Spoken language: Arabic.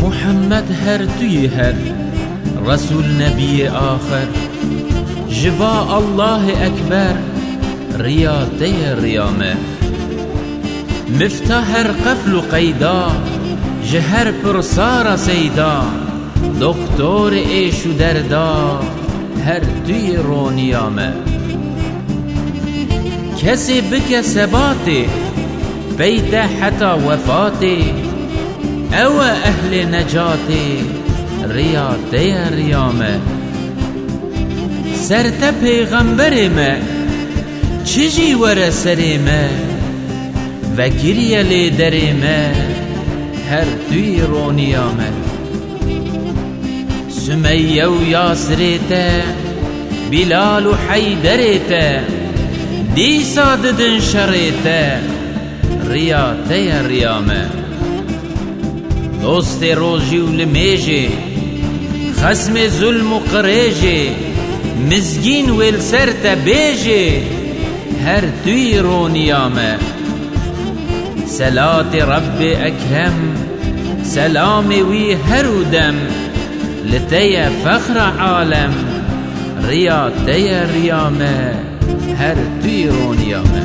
محمد هر توی هر رسول نبی آخر. جوا الله اکبر ریاده ریامه. مفتا هر قفل و قیدا جهر پرسار سیدا. دکتر و دردا هر توی رونیامه. کسی بکه ثباته بیت حتى وفاتي. أو أهل نجاتي رياضي ريامه سرت پیغمبر ما چجی ور سر ما و گریه لی در ما هر دوی رونیامه سمیه و یاسرته بلال و حیدرته دیسا ددن شرته ریاته ریامه دوست روژی و لمیجه خسم ظلم و قریجه مزگین ویل سرت بیجه هر توی رونیامه سلات رب اکرم سلام وی هر دم۔ لتي فخر عالم رياض ريامه هر توی رونیامه